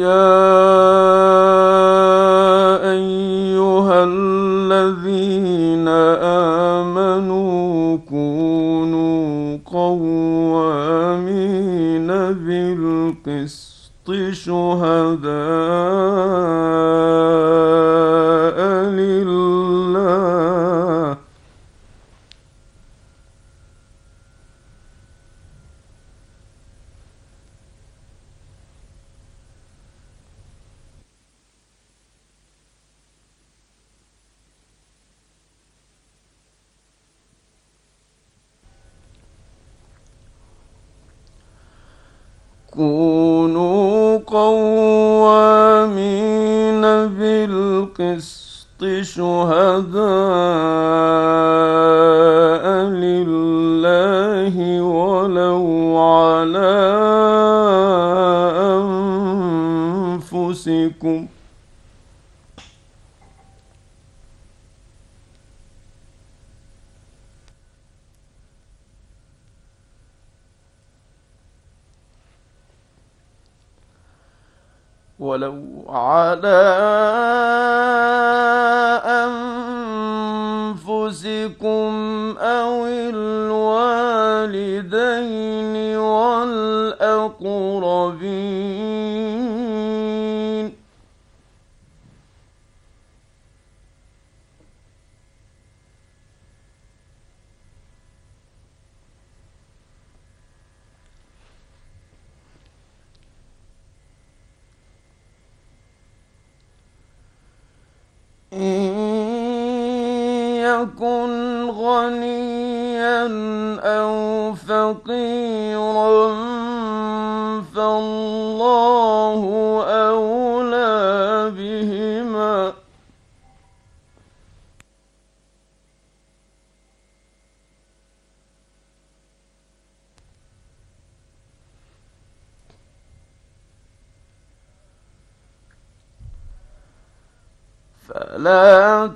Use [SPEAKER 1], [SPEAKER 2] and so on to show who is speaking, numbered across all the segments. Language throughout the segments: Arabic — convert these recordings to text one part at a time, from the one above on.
[SPEAKER 1] يا ولو على أنفسكم أو الوالدين والأقربين فلا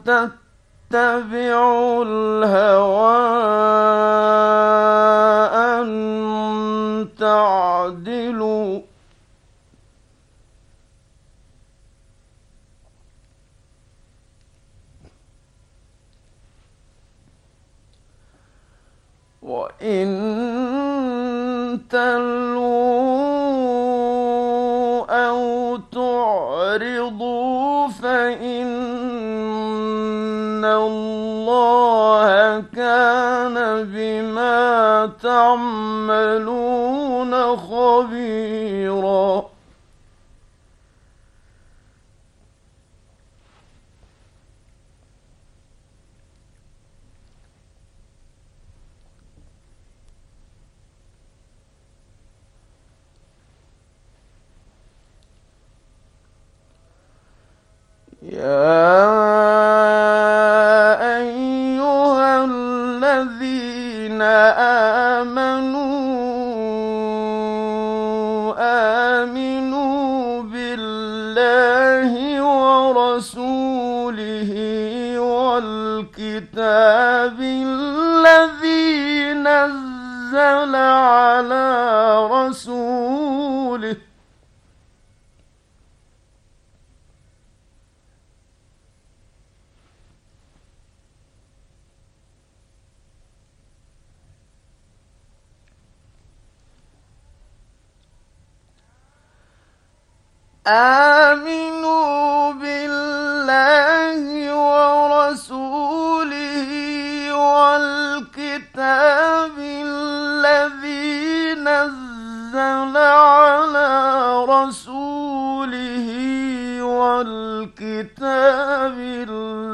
[SPEAKER 1] تتبعوا الهوى أن تعدلوا وإن تلووا تعملون خبيرا. يا آمنوا بالله ورسوله والكتاب الذي نزل على رسوله والكتاب الذي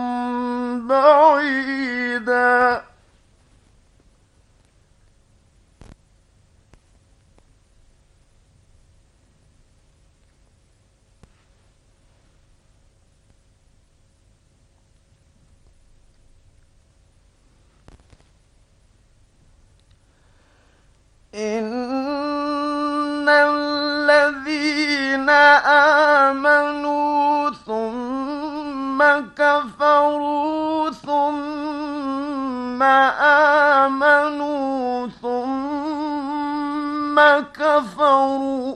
[SPEAKER 1] إن الذين آمنوا ثم كفروا ثم آمنوا ثم كفروا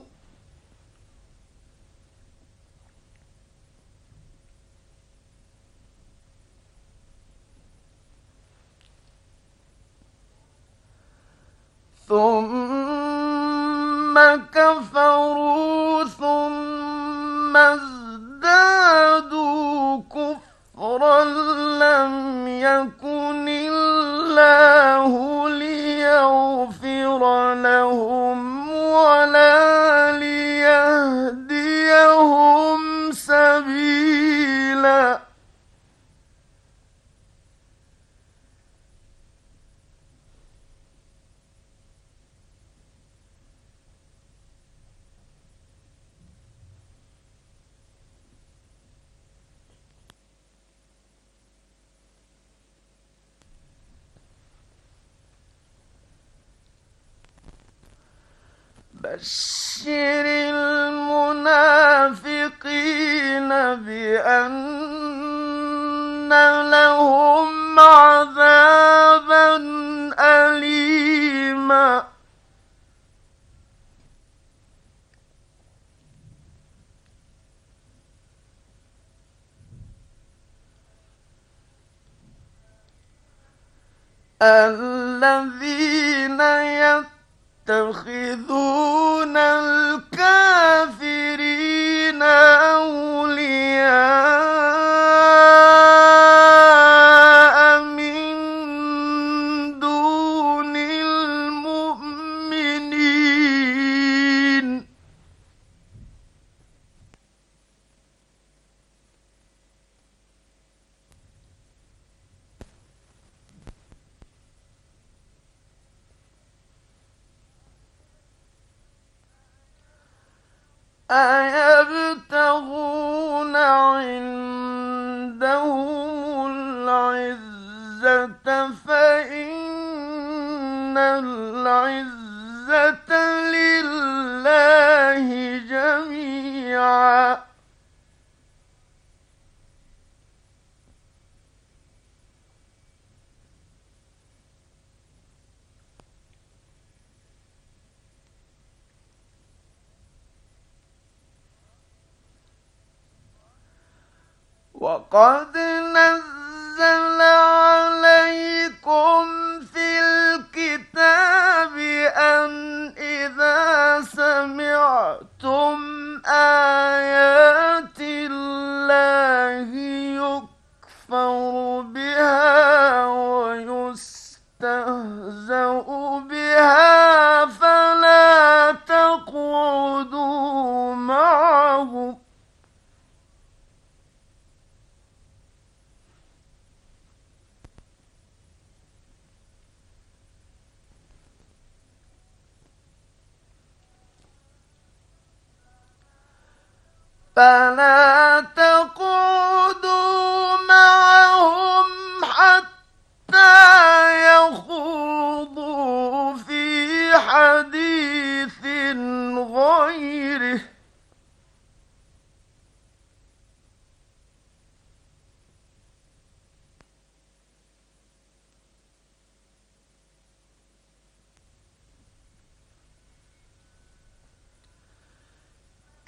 [SPEAKER 1] ثم كفروا ثم ازدادوا كفرا لم يكن الله ليغفر لهم ولا ليهديهم سبيلا. بشر المنافقين بأن لهم عذابا أليما. يتقون يتخذون الكافرين I قد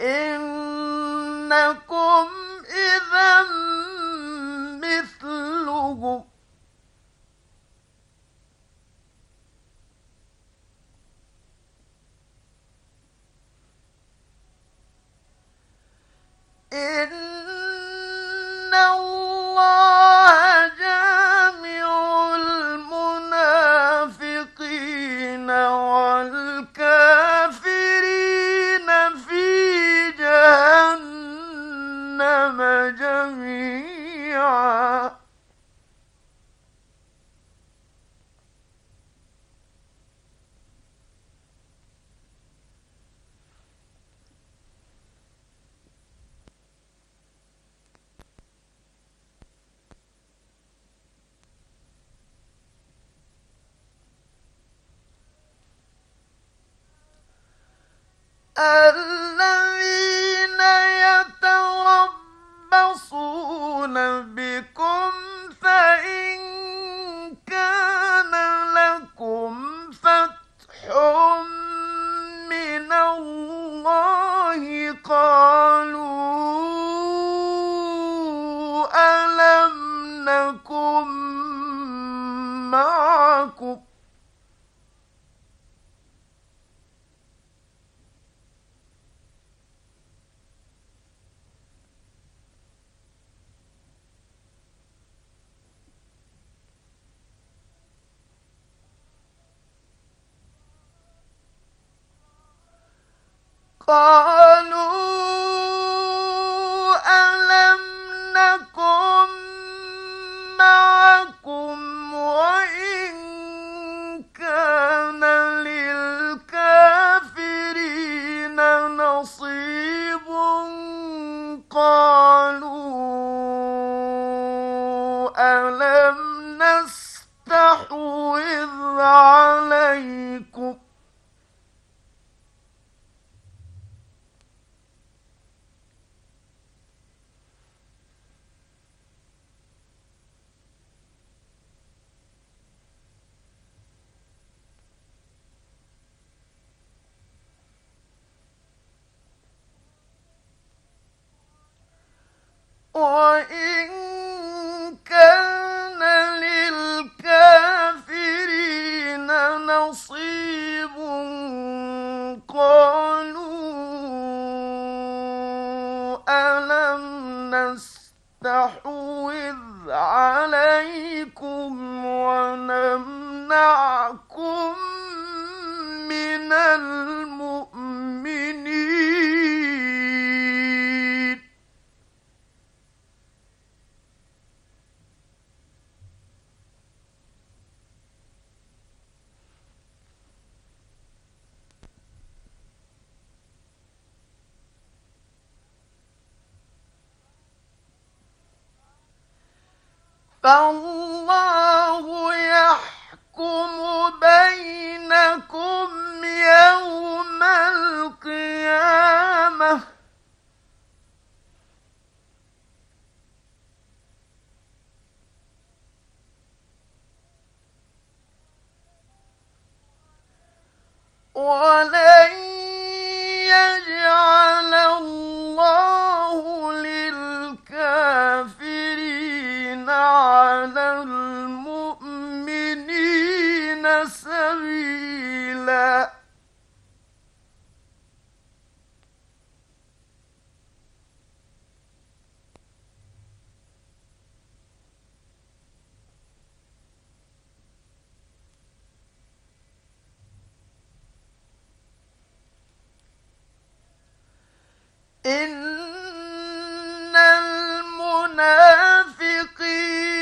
[SPEAKER 1] إنكم إذا مثلهم. 啊。وإن ربكم يوم القيامة. ولن يجعل الله إن المنافقين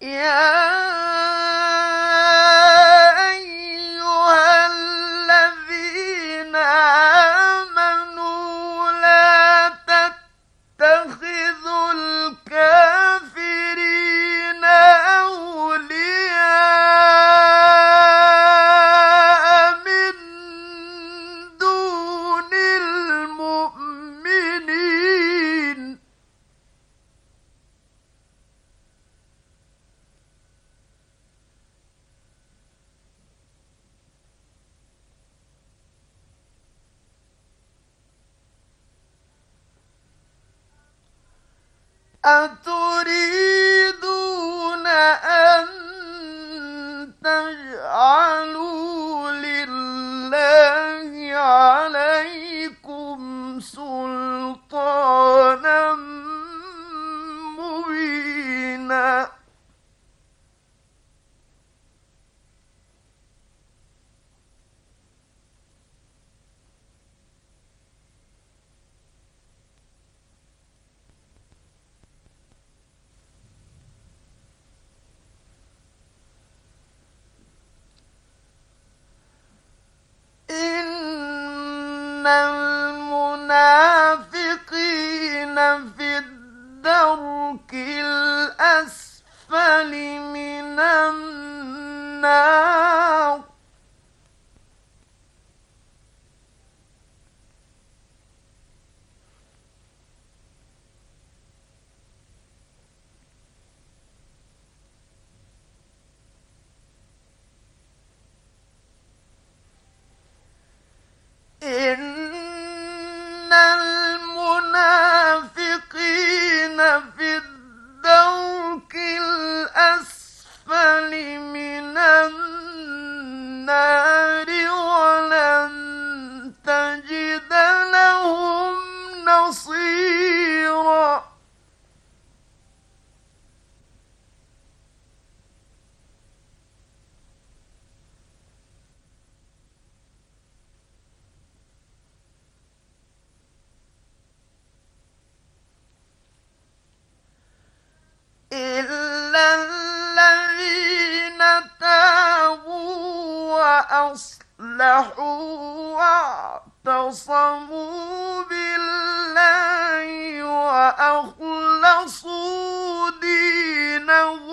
[SPEAKER 1] Yeah. إن المنافقين في الدرك الأسفل من النار وأصلحوا واعتصموا بالله وأخلصوا دينهم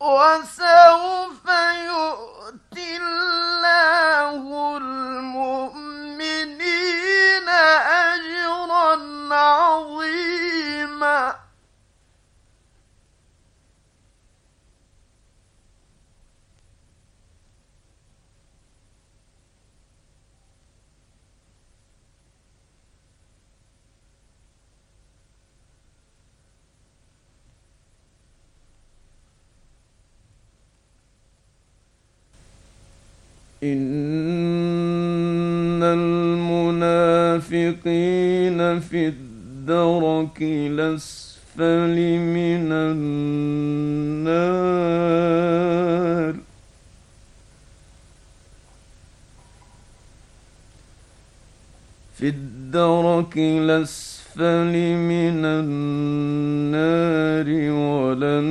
[SPEAKER 1] وسوف يؤتي
[SPEAKER 2] إن المنافقين في الدرك الأسفل من النار في الدرك الأسفل من النار ولن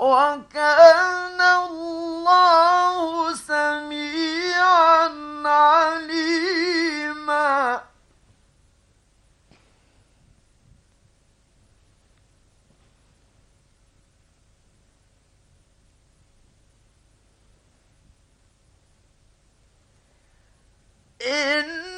[SPEAKER 2] وكان الله سميعا عليما. إن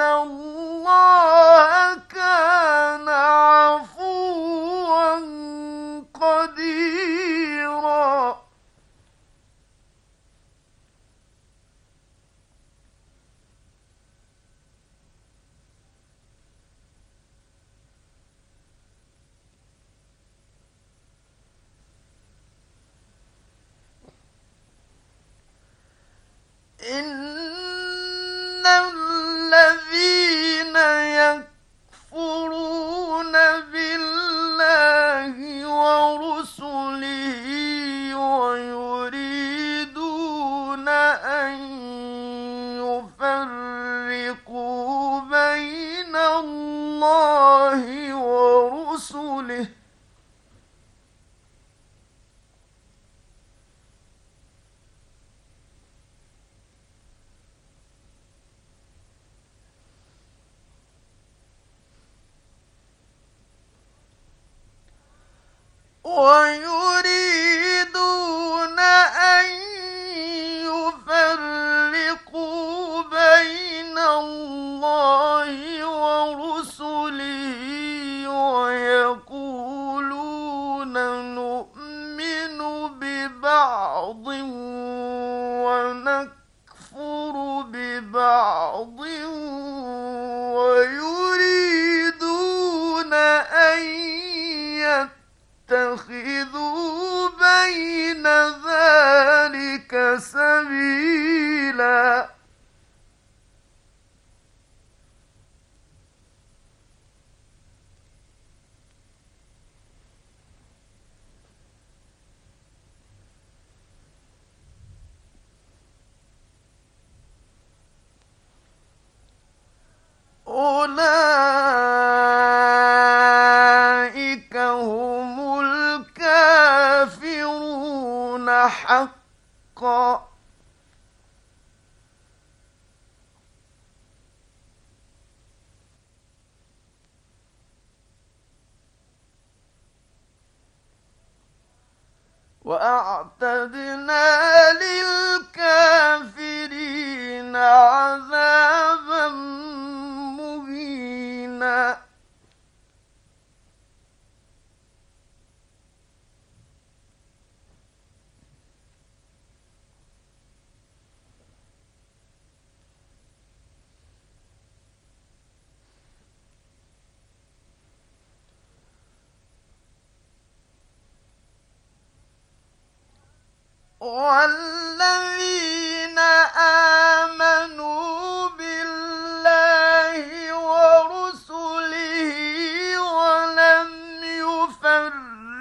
[SPEAKER 2] الله أولئك وأعتدنا والذين آمنوا بالله ورسله ولم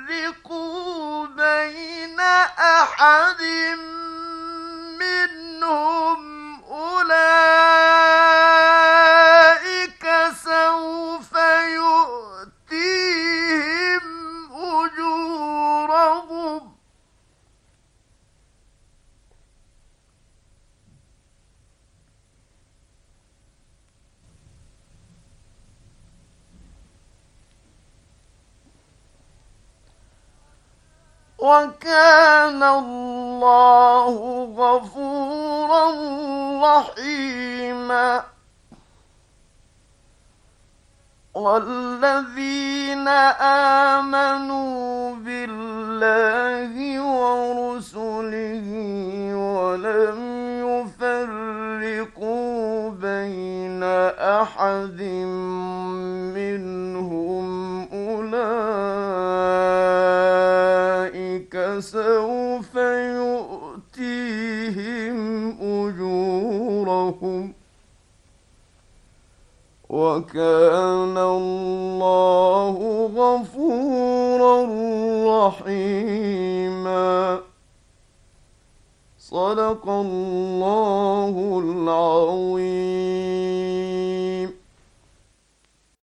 [SPEAKER 2] يفرقوا بين أحد وكان الله غفورا رحيما. والذين آمنوا بالله ورسله ولم يفرقوا بين أحد منهم أولئك سوف يؤتيهم أجورهم. وكان الله غفورا رحيما. صدق الله العظيم.